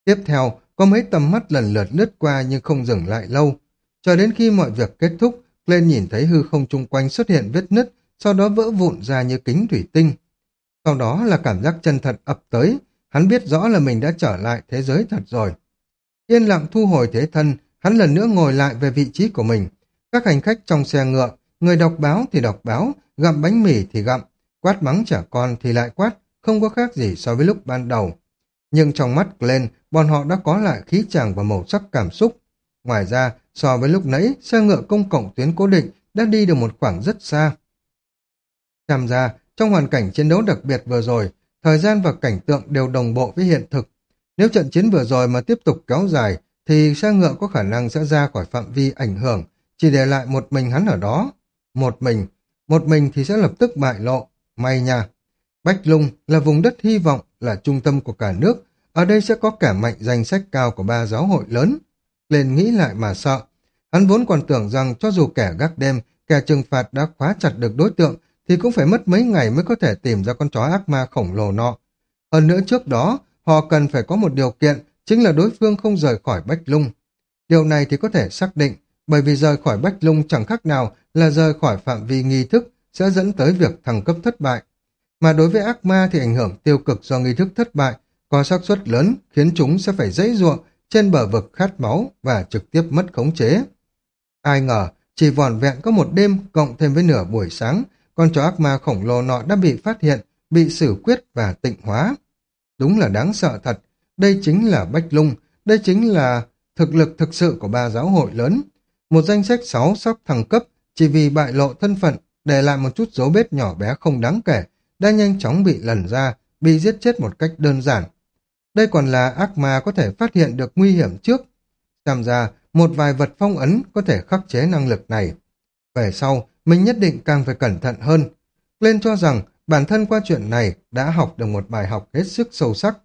Tiếp theo, có mấy tầm mắt lần lượt lướt qua nhưng không dừng lại lâu. Cho đến khi mọi việc kết thúc, lên nhìn thấy hư không chung quanh xuất hiện vết nứt, sau đó vỡ vụn ra như kính thủy tinh. Sau đó là cảm giác chân thật ập tới, hắn biết rõ là mình đã trở lại thế giới thật rồi. Yên lặng thu hồi thế thân, hắn lần nữa ngồi lại về vị trí của mình. Các hành khách trong xe ngựa, người đọc báo thì đọc báo, gặm bánh mì thì gặm, quát mắng trẻ con thì lại quát, không có khác gì so với lúc ban đầu. Nhưng trong mắt Glenn, bọn họ đã có lại khí chàng và màu sắc cảm xúc. Ngoài ra, so với lúc nãy, xe ngựa công cộng tuyến cố định đã đi được một khoảng rất xa. Tham gia, trong hoàn cảnh chiến đấu đặc biệt vừa rồi, thời gian và cảnh tượng đều đồng bộ với hiện thực. Nếu trận chiến vừa rồi mà tiếp tục kéo dài, thì xe ngựa có khả năng sẽ ra khỏi phạm vi ảnh hưởng, chỉ để lại một mình hắn ở đó. Một mình, một mình thì sẽ lập tức bại lộ. May nha! Bách Lung là vùng đất hy vọng, là trung tâm của cả nước. Ở đây sẽ có cả mạnh danh sách cao của ba giáo hội lớn. Lên nghĩ lại mà sợ. Hắn vốn còn tưởng rằng cho dù kẻ gác đêm, kẻ trừng phạt đã khóa chặt được đối tượng, thì cũng phải mất mấy ngày mới có thể tìm ra con chó ác ma khổng lồ nọ. Hơn nữa trước đó, họ cần phải có một điều kiện, chính là đối phương không rời khỏi Bách Lung. Điều này thì có thể xác định, bởi vì rời khỏi Bách Lung chẳng khác nào là rời khỏi phạm vi nghi thức sẽ dẫn tới việc thăng cấp thất bại. Mà đối với ác ma thì ảnh hưởng tiêu cực do nghi thức thất bại có xác suất lớn khiến chúng sẽ phải dãy ruộng trên bờ vực khát máu và trực tiếp mất khống chế. Ai ngờ, chỉ vòn vẹn có một đêm cộng thêm với nửa buổi sáng, con chó ác ma khổng lồ nọ đã bị phát hiện, bị xử quyết và tịnh hóa. Đúng là đáng sợ thật, đây chính là Bách Lung, đây chính là thực lực thực sự của ba giáo hội lớn. Một danh sách sáu sóc thăng cấp chỉ vì bại lộ thân phận, để lại một chút dấu vết nhỏ bé không đáng kể, đã nhanh chóng bị lần ra, bị giết chết một cách đơn giản. Đây còn là ác ma có thể phát hiện được nguy hiểm trước. Xem ra, một vài vật phong ấn có thể khắc chế năng lực này. Về sau, mình nhất định càng phải cẩn thận hơn. Lên cho rằng bản thân qua chuyện này đã học được một bài học hết sức sâu sắc.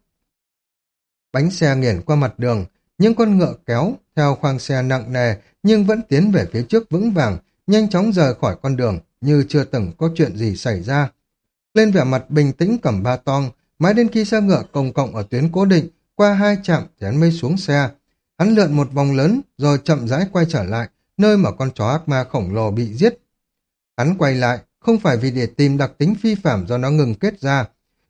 Bánh xe nghiền qua mặt đường, những con ngựa kéo theo khoang xe nặng nề nhưng vẫn tiến về phía trước vững vàng, nhanh chóng rời khỏi con đường như chưa từng có chuyện gì xảy ra. Lên vẻ mặt bình tĩnh cầm ba tong, mãi đến khi xe ngựa công cộng ở tuyến cố định, qua hai trạm thì hắn mới xuống xe. Hắn lượn một vòng lớn rồi chậm rãi quay trở lại, nơi mà con chó ác ma khổng lồ bị giết. Hắn quay lại, không phải vì để tìm đặc tính phi phạm do nó ngừng kết ra.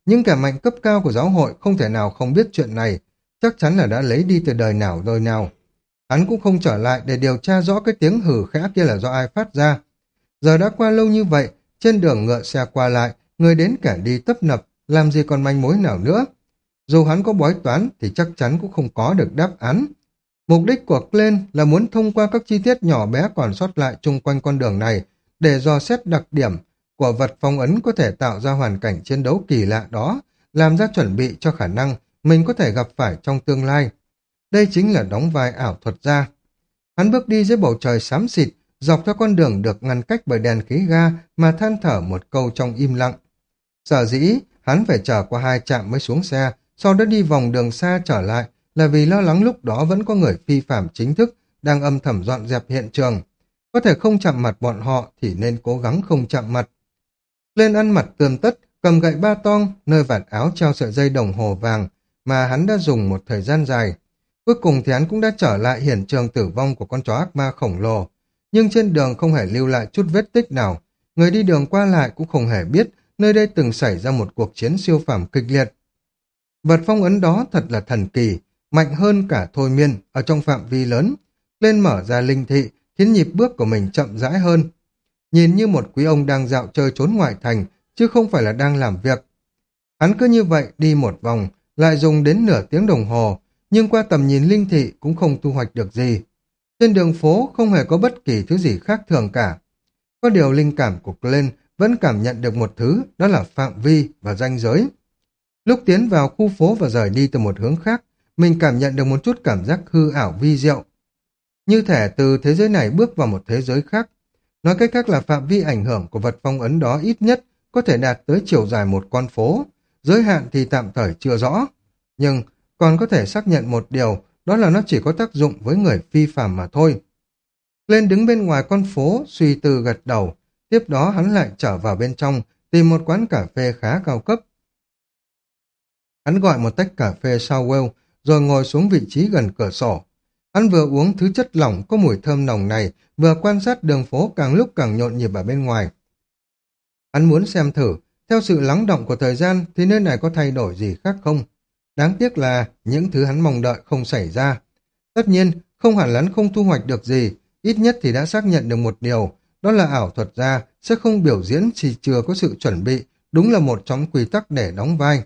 Nhưng kẻ mạnh cấp cao của giáo hội không thể nào không biết chuyện này, chắc chắn là đã lấy đi từ đời nào rồi nào. Hắn cũng không trở lại để điều tra rõ cái tiếng hử khẽ kia là do ai phát ra. Giờ đã qua lâu như vậy, trên đường ngựa xe qua lại, người đến kẻ đi tấp nập, làm gì còn manh mối nào nữa. Dù hắn có bói toán thì chắc chắn cũng không có được đáp án. Mục đích của Glenn là muốn thông qua các chi tiết nhỏ bé còn sót lại chung quanh con đường này để dò xét đặc điểm của vật phong ấn có thể tạo ra hoàn cảnh chiến đấu kỳ lạ đó, làm ra chuẩn bị cho khả năng mình có thể gặp phải trong tương lai. Đây chính là đóng vai ảo thuật gia. Hắn bước đi dưới bầu trời xám xịt, dọc theo con đường được ngăn cách bởi đèn khí ga mà than thở một câu trong im lặng. Sở dĩ, hắn phải chờ qua hai trạm mới xuống xe, sau đó đi vòng đường xa trở lại là vì lo lắng lúc đó vẫn có người phi phạm chính thức đang âm thầm dọn dẹp hiện trường. Có thể không chạm mặt bọn họ thì nên cố gắng không chạm mặt. Lên ăn mặt tươm tất, cầm gậy ba tong, nơi vạt áo treo sợi dây đồng hồ vàng mà hắn đã dùng một thời gian dài. Cuối cùng thì hắn cũng đã trở lại hiện trường tử vong của con chó ác ma khổng lồ. Nhưng trên đường không hề lưu lại chút vết tích nào. Người đi đường qua lại cũng không hề biết nơi đây từng xảy ra một cuộc chiến siêu phàm kịch liệt. Vật phong ấn đó thật là thần kỳ, mạnh hơn cả thôi miên ở trong phạm vi lớn. Lên mở ra linh thị khiến nhịp bước của mình chậm rãi hơn. Nhìn như một quý ông đang dạo chơi trốn ngoại thành, chứ không phải là đang làm việc. Hắn cứ như vậy đi một vòng, lại dùng đến nửa tiếng đồng hồ, nhưng qua tầm nhìn linh thị cũng không thu hoạch được gì. Trên đường phố không hề có bất kỳ thứ gì khác thường cả. Có điều linh cảm của Glenn vẫn cảm nhận được một thứ, đó là phạm vi và ranh giới. Lúc tiến vào khu phố và rời đi từ một hướng khác, mình cảm nhận được một chút cảm giác hư ảo vi diệu. Như thể từ thế giới này bước vào một thế giới khác. Nói cách khác là phạm vi ảnh hưởng của vật phong ấn đó ít nhất có thể đạt tới chiều dài một con phố. Giới hạn thì tạm thời chưa rõ. Nhưng còn có thể xác nhận một điều, đó là nó chỉ có tác dụng với người phi phàm mà thôi. Lên đứng bên ngoài con phố, suy tư gật đầu. Tiếp đó hắn lại trở vào bên trong, tìm một quán cà phê khá cao cấp. Hắn gọi một tách cà phê Southwell, rồi ngồi xuống vị trí gần cửa sổ. Hắn vừa uống thứ chất lỏng có mùi thơm nồng này, vừa quan sát đường phố càng lúc càng nhộn nhịp ở bên ngoài. Hắn muốn xem thử, theo sự lắng động của thời gian thì nơi này có thay đổi gì khác không? Đáng tiếc là những thứ hắn mong đợi không xảy ra. Tất nhiên, không hẳn lắn không thu hoạch được gì, ít nhất thì đã xác nhận được một điều, đó là ảo thuật gia sẽ không biểu diễn chỉ chưa có sự chuẩn bị, đúng là một trong quy tắc để đóng vai.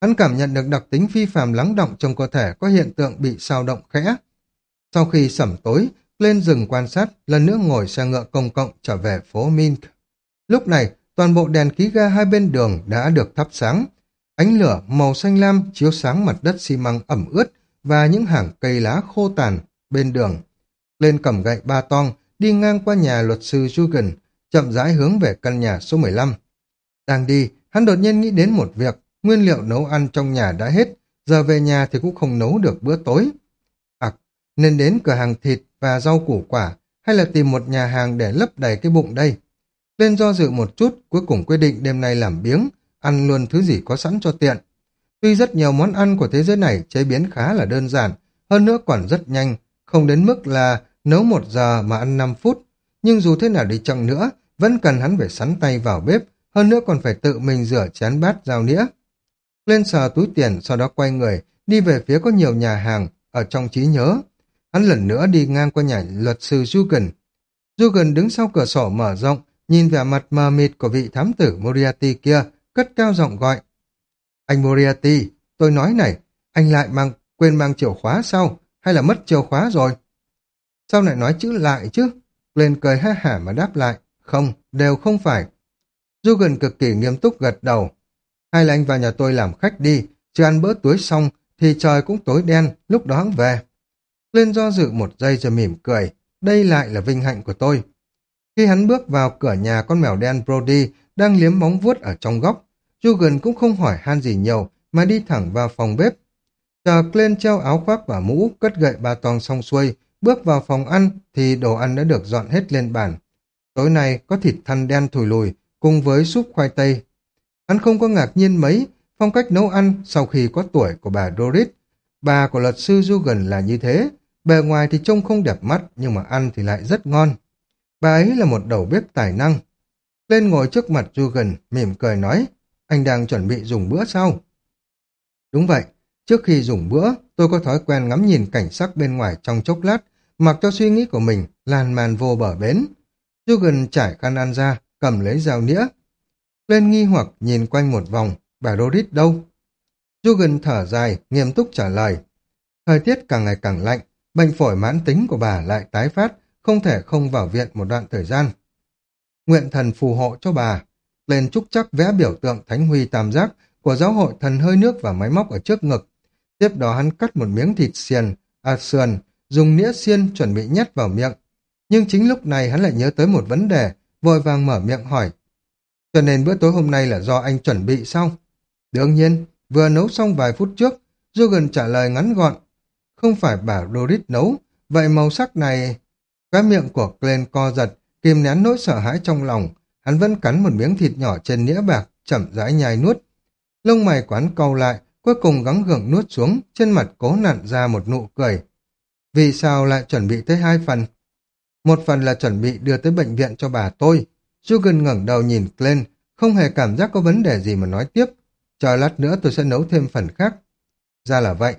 Hắn cảm nhận được đặc tính phi phàm lắng động trong cơ thể có hiện tượng bị sao động khẽ. Sau khi sẩm tối, lên rừng quan sát, lần nữa ngồi xe ngựa công cộng trở về phố Mink. Lúc này, toàn bộ đèn khí ga hai bên đường đã được thắp sáng. Ánh lửa màu xanh lam chiếu sáng mặt đất xi măng ẩm ướt và những hàng cây lá khô tàn bên đường. Lên cầm gậy ba tong, đi ngang qua nhà luật sư Jugen, chậm rãi hướng về căn nhà số 15. Đang đi, hắn đột nhiên nghĩ đến một việc, nguyên liệu nấu ăn trong nhà đã hết, giờ về nhà thì cũng không nấu được bữa tối. À, nên đến cửa hàng thịt và rau củ quả, hay là tìm một nhà hàng để lấp đầy cái bụng đây. Lên do dự một chút, cuối cùng quyết định đêm nay làm biếng, ăn luôn thứ gì có sẵn cho tiện. Tuy rất nhiều món ăn của thế giới này chế biến khá là đơn giản, hơn nữa còn rất nhanh, không đến mức là nấu một giờ mà ăn 5 phút. Nhưng dù thế nào đi chăng nữa, vẫn cần hắn phải sắn tay vào bếp, hơn nữa còn phải tự mình rửa chén bát dao nĩa. Lên sờ túi tiền, sau đó quay người, đi về phía có nhiều nhà hàng, ở trong trí nhớ. Hắn lần nữa đi ngang qua nhà luật sư Dugan. Dugan đứng sau cửa sổ mở rộng, nhìn vẻ mặt mờ mịt của vị thám tử Moriarty kia, cất cao giọng gọi. Anh Moriarty, tôi nói này, anh lại mang quên mang chìa khóa sao? Hay là mất chìa khóa rồi? Sao lại nói chữ lại chứ? Lên cười ha hả mà đáp lại. Không, đều không phải. Dugan cực kỳ nghiêm túc gật đầu. Hay là anh vào nhà tôi làm khách đi, chưa ăn bữa tối xong thì trời cũng tối đen, lúc đó hắn về. Lên do dự một giây rồi mỉm cười. Đây lại là vinh hạnh của tôi. Khi hắn bước vào cửa nhà con mèo đen Brody đang liếm móng vuốt ở trong góc, Jugen cũng không hỏi han gì nhiều mà đi thẳng vào phòng bếp. Chờ Glenn treo áo khoác và mũ, cất gậy ba tong xong xuôi, bước vào phòng ăn thì đồ ăn đã được dọn hết lên bàn. Tối nay có thịt thăn đen thùi lùi cùng với súp khoai tây. Hắn không có ngạc nhiên mấy, phong cách nấu ăn sau khi có tuổi của bà Doris. Bà của luật sư Jugen là như thế, bề ngoài thì trông không đẹp mắt nhưng mà ăn thì lại rất ngon. Bà ấy là một đầu bếp tài năng. Lên ngồi trước mặt Dugan, mỉm cười nói, anh đang chuẩn bị dùng bữa sau Đúng vậy, trước khi dùng bữa, tôi có thói quen ngắm nhìn cảnh sắc bên ngoài trong chốc lát, mặc cho suy nghĩ của mình lan man vô bờ bến. Dugan trải khăn ăn ra, cầm lấy dao nĩa. Lên nghi hoặc nhìn quanh một vòng, bà Doris đâu? Dugan thở dài, nghiêm túc trả lời. Thời tiết càng ngày càng lạnh, bệnh phổi mãn tính của bà lại tái phát, không thể không vào viện một đoạn thời gian. Nguyện thần phù hộ cho bà. Lên trúc chắc vẽ biểu tượng Thánh Huy Tam Giác của giáo hội thần hơi nước và máy móc ở trước ngực. Tiếp đó hắn cắt một miếng thịt xiên, à sườn, dùng nĩa xiên chuẩn bị nhét vào miệng. Nhưng chính lúc này hắn lại nhớ tới một vấn đề, vội vàng mở miệng hỏi. Cho nên bữa tối hôm nay là do anh chuẩn bị xong Đương nhiên, vừa nấu xong vài phút trước, jogan trả lời ngắn gọn. Không phải bà Doris nấu, vậy màu sắc này... Cái miệng của Glenn co giật, kìm nén nỗi sợ hãi trong lòng. Hắn vẫn cắn một miếng thịt nhỏ trên nĩa bạc, chậm rãi nhai nuốt. Lông mày quán cau lại, cuối cùng gắng gượng nuốt xuống, trên mặt cố nặn ra một nụ cười. Vì sao lại chuẩn bị tới hai phần? Một phần là chuẩn bị đưa tới bệnh viện cho bà tôi. Jugen ngẩng đầu nhìn Glenn, không hề cảm giác có vấn đề gì mà nói tiếp. Chờ lát nữa tôi sẽ nấu thêm phần khác. Ra là vậy.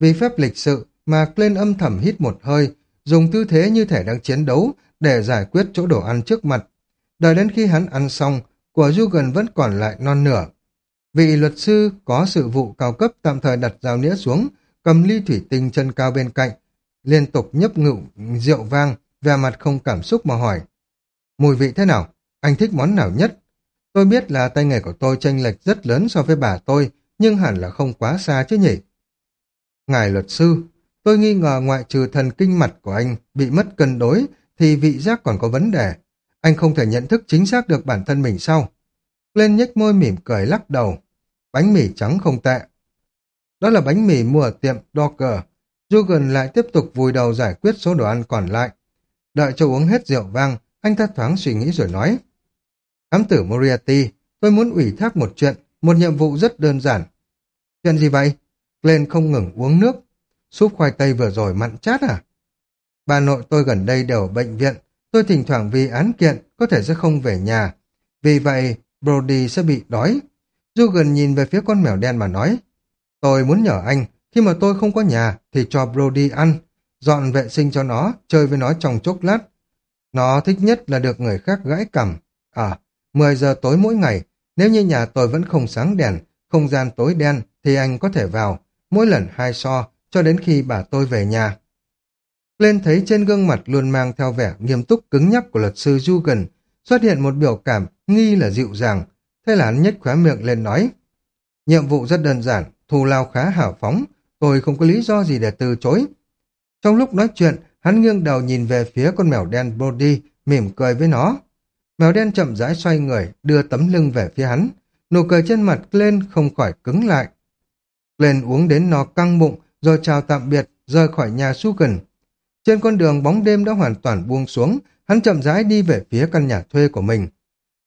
Vì phép lịch sự mà Glenn âm thầm hít một hơi, dùng tư thế như thể đang chiến đấu để giải quyết chỗ đồ ăn trước mặt. Đợi đến khi hắn ăn xong, của Dugan vẫn còn lại non nửa. Vị luật sư có sự vụ cao cấp tạm thời đặt dao nĩa xuống, cầm ly thủy tinh chân cao bên cạnh, liên tục nhấp ngự rượu vang, vẻ mặt không cảm xúc mà hỏi. Mùi vị thế nào? Anh thích món nào nhất? Tôi biết là tay nghề của tôi tranh lệch rất lớn so với bà tôi, nhưng hẳn là không quá xa chứ nhỉ? Ngài luật sư, tôi nghi ngờ ngoại trừ thần kinh mặt của anh bị mất cân đối, thì vị giác còn có vấn đề. Anh không thể nhận thức chính xác được bản thân mình sao? Lên nhếch môi mỉm cười lắc đầu. Bánh mì trắng không tệ. Đó là bánh mì mua ở tiệm Docker. Dugan lại tiếp tục vùi đầu giải quyết số đồ ăn còn lại. Đợi cho uống hết rượu vang, anh ta thoáng suy nghĩ rồi nói. Thám tử Moriarty, tôi muốn ủy thác một chuyện, một nhiệm vụ rất đơn giản. Chuyện gì vậy? Glenn không ngừng uống nước. Súp khoai tây vừa rồi mặn chát à? Bà nội tôi gần đây đều ở bệnh viện. Tôi thỉnh thoảng vì án kiện có thể sẽ không về nhà. Vì vậy, Brody sẽ bị đói. Dugan nhìn về phía con mèo đen mà nói. Tôi muốn nhờ anh, khi mà tôi không có nhà thì cho Brody ăn, dọn vệ sinh cho nó, chơi với nó trong chốc lát. Nó thích nhất là được người khác gãi cằm. À, 10 giờ tối mỗi ngày, nếu như nhà tôi vẫn không sáng đèn, không gian tối đen, thì anh có thể vào, mỗi lần hai so, cho đến khi bà tôi về nhà. Lên thấy trên gương mặt luôn mang theo vẻ nghiêm túc cứng nhắc của luật sư Dugan, xuất hiện một biểu cảm nghi là dịu dàng. Thế là hắn nhếch khóe miệng lên nói, nhiệm vụ rất đơn giản, thù lao khá hào phóng, tôi không có lý do gì để từ chối. Trong lúc nói chuyện, hắn nghiêng đầu nhìn về phía con mèo đen Brody, mỉm cười với nó. Mèo đen chậm rãi xoay người, đưa tấm lưng về phía hắn. Nụ cười trên mặt lên không khỏi cứng lại. Lên uống đến nó căng bụng, rồi chào tạm biệt, rời khỏi nhà Sugan. Trên con đường bóng đêm đã hoàn toàn buông xuống, hắn chậm rãi đi về phía căn nhà thuê của mình.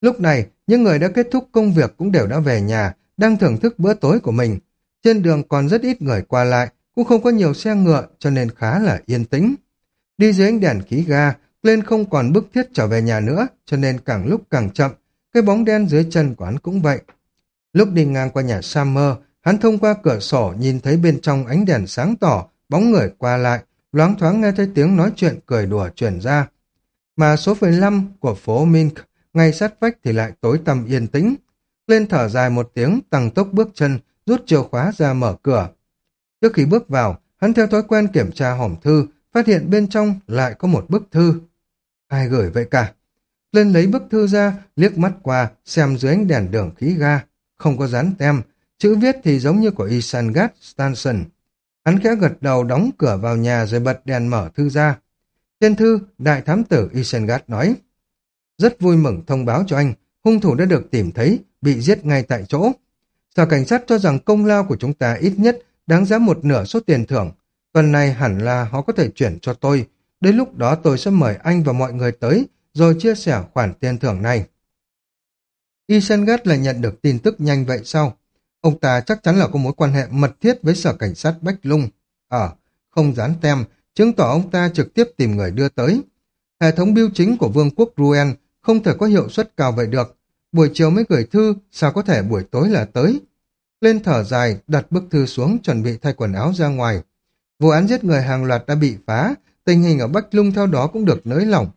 Lúc này, những người đã kết thúc công việc cũng đều đã về nhà, đang thưởng thức bữa tối của mình. Trên đường còn rất ít người qua lại, cũng không có nhiều xe ngựa cho nên khá là yên tĩnh. Đi dưới ánh đèn khí ga, lên không còn bức thiết trở về nhà nữa, cho nên càng lúc càng chậm, cái bóng đen dưới chân của hắn cũng vậy. Lúc đi ngang qua nhà Summer, hắn thông qua cửa sổ nhìn thấy bên trong ánh đèn sáng tỏ, bóng người qua lại, loáng thoáng nghe thấy tiếng nói chuyện cười đùa truyền ra. Mà số 15 của phố Mink, ngay sát vách thì lại tối tăm yên tĩnh. Lên thở dài một tiếng, tăng tốc bước chân, rút chìa khóa ra mở cửa. Trước khi bước vào, hắn theo thói quen kiểm tra hòm thư, phát hiện bên trong lại có một bức thư. Ai gửi vậy cả? Lên lấy bức thư ra, liếc mắt qua, xem dưới ánh đèn đường khí ga. Không có dán tem, chữ viết thì giống như của Isangat Stanson. Hắn khẽ gật đầu đóng cửa vào nhà rồi bật đèn mở thư ra. Trên thư, đại thám tử Isengat nói, Rất vui mừng thông báo cho anh, hung thủ đã được tìm thấy, bị giết ngay tại chỗ. Sở cảnh sát cho rằng công lao của chúng ta ít nhất đáng giá một nửa số tiền thưởng. Tuần này hẳn là họ có thể chuyển cho tôi. Đến lúc đó tôi sẽ mời anh và mọi người tới, rồi chia sẻ khoản tiền thưởng này. Isengat là nhận được tin tức nhanh vậy sao? Ông ta chắc chắn là có mối quan hệ mật thiết với sở cảnh sát Bách Lung. Ở, ờ, không dán tem, chứng tỏ ông ta trực tiếp tìm người đưa tới. Hệ thống biêu chính của Vương quốc Ruen không thể có hiệu suất cao vậy được. Buổi chiều mới gửi thư, sao có thể buổi tối là tới? Lên thở dài, đặt bức thư xuống chuẩn bị thay quần áo ra ngoài. Vụ án giết người hàng loạt đã bị phá, tình hình ở Bách Lung theo đó cũng được nới lỏng.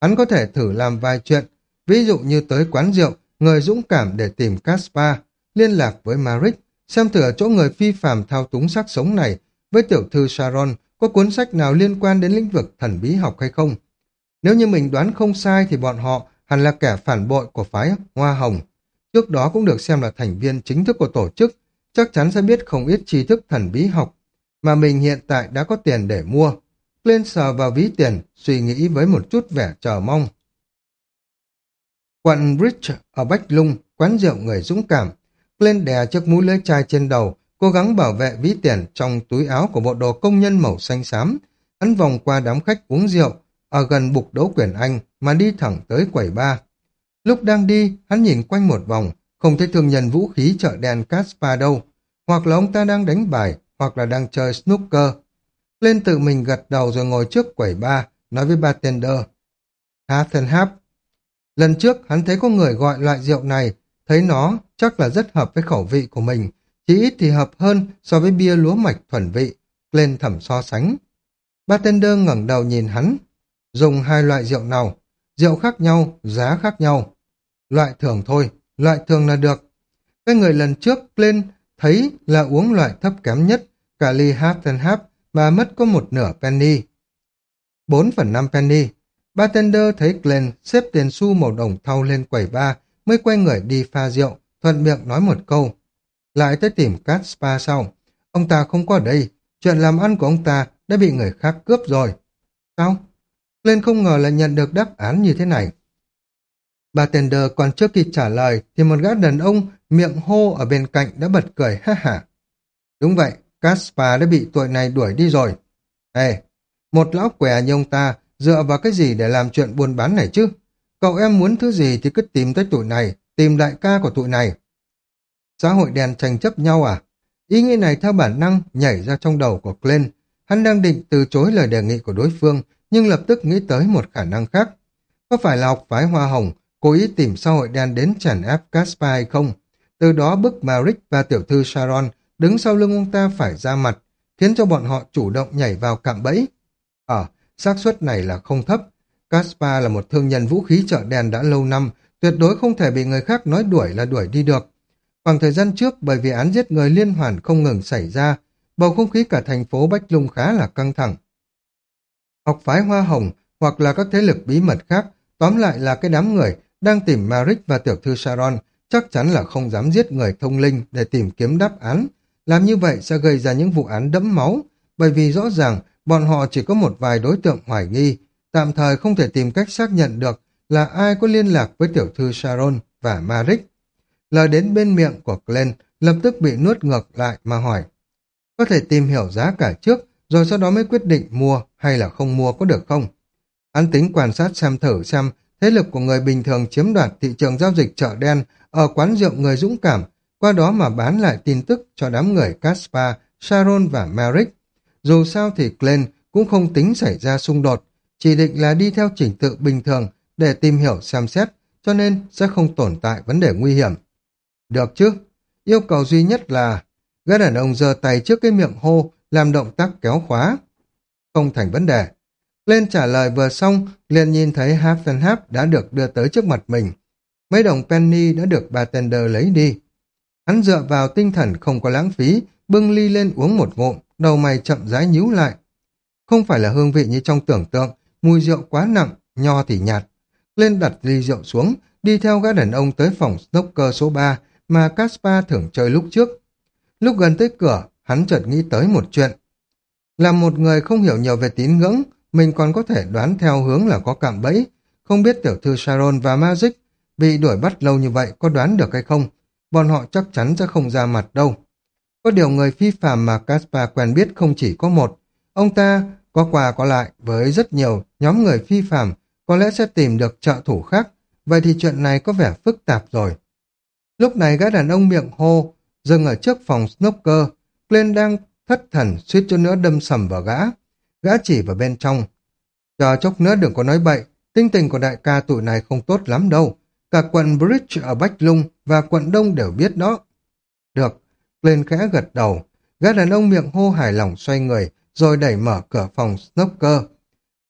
Hắn có thể thử làm vài chuyện, ví dụ như tới quán rượu, người dũng cảm để tìm Caspar, liên lạc với Maric, xem thử ở chỗ người phi phàm thao túng xác sống này với tiểu thư Sharon có cuốn sách nào liên quan đến lĩnh vực thần bí học hay không. Nếu như mình đoán không sai thì bọn họ hẳn là kẻ phản bội của phái Hoa Hồng. Trước đó cũng được xem là thành viên chính thức của tổ chức, chắc chắn sẽ biết không ít tri thức thần bí học mà mình hiện tại đã có tiền để mua. Lên sờ vào ví tiền, suy nghĩ với một chút vẻ chờ mong. Quận Bridge ở Bách Lung, quán rượu người dũng cảm, lên đè chiếc mũ lưỡi chai trên đầu, cố gắng bảo vệ ví tiền trong túi áo của bộ đồ công nhân màu xanh xám. Hắn vòng qua đám khách uống rượu, ở gần bục đấu quyển Anh mà đi thẳng tới quầy ba. Lúc đang đi, hắn nhìn quanh một vòng, không thấy thương nhân vũ khí chợ đen Caspa đâu. Hoặc là ông ta đang đánh bài, hoặc là đang chơi snooker. Lên tự mình gật đầu rồi ngồi trước quầy ba, nói với bartender. Half and. Lần trước, hắn thấy có người gọi loại rượu này, thấy nó chắc là rất hợp với khẩu vị của mình, chỉ ít thì hợp hơn so với bia lúa mạch thuần vị, lên thẩm so sánh. Bartender ngẩng đầu nhìn hắn. Dùng hai loại rượu nào? Rượu khác nhau, giá khác nhau. Loại thường thôi, loại thường là được. Cái người lần trước lên thấy là uống loại thấp kém nhất, cả ly half and half mà mất có một nửa penny. 4 phần 5 penny. Bartender thấy Glenn xếp tiền xu màu đồng thau lên quầy ba mới quay người đi pha rượu, thuận miệng nói một câu. Lại tới tìm Cát Spa sau. Ông ta không có ở đây, chuyện làm ăn của ông ta đã bị người khác cướp rồi. Sao? Glenn không ngờ là nhận được đáp án như thế này. Bartender còn chưa kịp trả lời thì một gã đàn ông miệng hô ở bên cạnh đã bật cười ha hả. Đúng vậy, Caspar đã bị tội này đuổi đi rồi. Ê, một lão què như ông ta dựa vào cái gì để làm chuyện buôn bán này chứ? Cậu em muốn thứ gì thì cứ tìm tới tụi này, tìm đại ca của tụi này. Xã hội đen tranh chấp nhau à? Ý nghĩ này theo bản năng nhảy ra trong đầu của Glenn. Hắn đang định từ chối lời đề nghị của đối phương, nhưng lập tức nghĩ tới một khả năng khác. Có phải là học phái hoa hồng cố ý tìm xã hội đen đến chèn ép Caspar hay không? Từ đó bức Maric và tiểu thư Sharon đứng sau lưng ông ta phải ra mặt, khiến cho bọn họ chủ động nhảy vào cạm bẫy. Ở, ờ, xác suất này là không thấp. Caspar là một thương nhân vũ khí chợ đen đã lâu năm, tuyệt đối không thể bị người khác nói đuổi là đuổi đi được. Khoảng thời gian trước, bởi vì án giết người liên hoàn không ngừng xảy ra, bầu không khí cả thành phố Bách Lung khá là căng thẳng. Học phái Hoa Hồng hoặc là các thế lực bí mật khác, tóm lại là cái đám người đang tìm Maric và tiểu thư Sharon, chắc chắn là không dám giết người thông linh để tìm kiếm đáp án. Làm như vậy sẽ gây ra những vụ án đẫm máu, bởi vì rõ ràng bọn họ chỉ có một vài đối tượng hoài nghi, tạm thời không thể tìm cách xác nhận được là ai có liên lạc với tiểu thư Sharon và Maric. Lời đến bên miệng của Glenn lập tức bị nuốt ngược lại mà hỏi. Có thể tìm hiểu giá cả trước, rồi sau đó mới quyết định mua hay là không mua có được không? Hắn tính quan sát xem thử xem thế lực của người bình thường chiếm đoạt thị trường giao dịch chợ đen ở quán rượu người dũng cảm, qua đó mà bán lại tin tức cho đám người Caspar, Sharon và Merrick. Dù sao thì Glenn cũng không tính xảy ra xung đột, chỉ định là đi theo trình tự bình thường để tìm hiểu xem xét, cho nên sẽ không tồn tại vấn đề nguy hiểm. Được chứ? Yêu cầu duy nhất là gã đàn ông giơ tay trước cái miệng hô làm động tác kéo khóa. Không thành vấn đề. Lên trả lời vừa xong, liền nhìn thấy half and half đã được đưa tới trước mặt mình. Mấy đồng penny đã được bartender lấy đi. Hắn dựa vào tinh thần không có lãng phí, bưng ly lên uống một ngụm, đầu mày chậm rãi nhíu lại. Không phải là hương vị như trong tưởng tượng, mùi rượu quá nặng, nho thì nhạt. Lên đặt ly rượu xuống, đi theo gã đàn ông tới phòng snooker số 3 mà Caspar thường chơi lúc trước. Lúc gần tới cửa, hắn chợt nghĩ tới một chuyện. Là một người không hiểu nhiều về tín ngưỡng, mình còn có thể đoán theo hướng là có cạm bẫy. Không biết tiểu thư Sharon và Magic bị đuổi bắt lâu như vậy có đoán được hay không? Bọn họ chắc chắn sẽ không ra mặt đâu. Có điều người phi phàm mà Caspar quen biết không chỉ có một. Ông ta có quà có lại với rất nhiều nhóm người phi phạm có lẽ sẽ tìm được trợ thủ khác. Vậy thì chuyện này có vẻ phức tạp rồi. Lúc này gã đàn ông miệng hô, dừng ở trước phòng snooker. Glenn đang thất thần suýt cho nữa đâm sầm vào gã. Gã chỉ vào bên trong. Chờ chốc nữa đừng có nói bậy, tinh tình của đại ca tụi này không tốt lắm đâu. Cả quận Bridge ở Bách Lung và quận Đông đều biết đó. Được, lên khẽ gật đầu. Gã đàn ông miệng hô hài lòng xoay người, rồi đẩy mở cửa phòng snooker.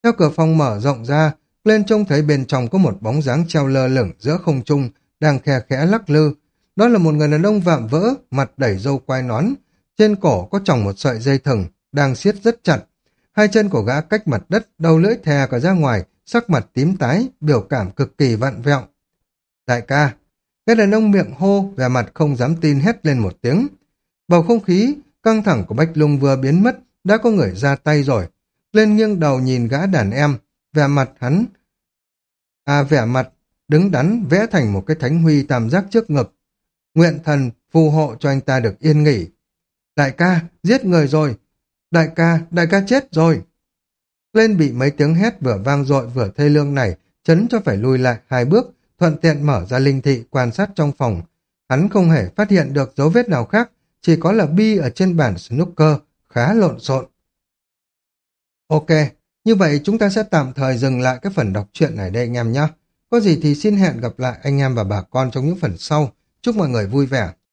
Theo cửa phòng mở rộng ra, lên trông thấy bên trong có một bóng dáng treo lơ lửng giữa không trung, đang khe khẽ lắc lư. Đó là một người đàn ông vạm vỡ, mặt đẩy râu quai nón. Trên cổ có tròng một sợi dây thừng, đang siết rất chặt. Hai chân của gã cách mặt đất, đầu lưỡi thè cả ra ngoài, sắc mặt tím tái, biểu cảm cực kỳ vặn vẹo. Đại ca, cái đàn ông miệng hô, vẻ mặt không dám tin hét lên một tiếng. Bầu không khí, căng thẳng của Bách Lung vừa biến mất, đã có người ra tay rồi. Lên nghiêng đầu nhìn gã đàn em, vẻ mặt hắn, à vẻ mặt đứng đắn vẽ thành một cái thánh huy tam giác trước ngực. Nguyện thần phù hộ cho anh ta được yên nghỉ. Đại ca, giết người rồi. Đại ca, đại ca chết rồi. Lên bị mấy tiếng hét vừa vang dội vừa thê lương này, chấn cho phải lùi lại hai bước, thuận tiện mở ra linh thị quan sát trong phòng. Hắn không hề phát hiện được dấu vết nào khác, chỉ có là bi ở trên bàn snooker, khá lộn xộn. Ok, như vậy chúng ta sẽ tạm thời dừng lại cái phần đọc truyện này đây anh em nhé. Có gì thì xin hẹn gặp lại anh em và bà con trong những phần sau. Chúc mọi người vui vẻ.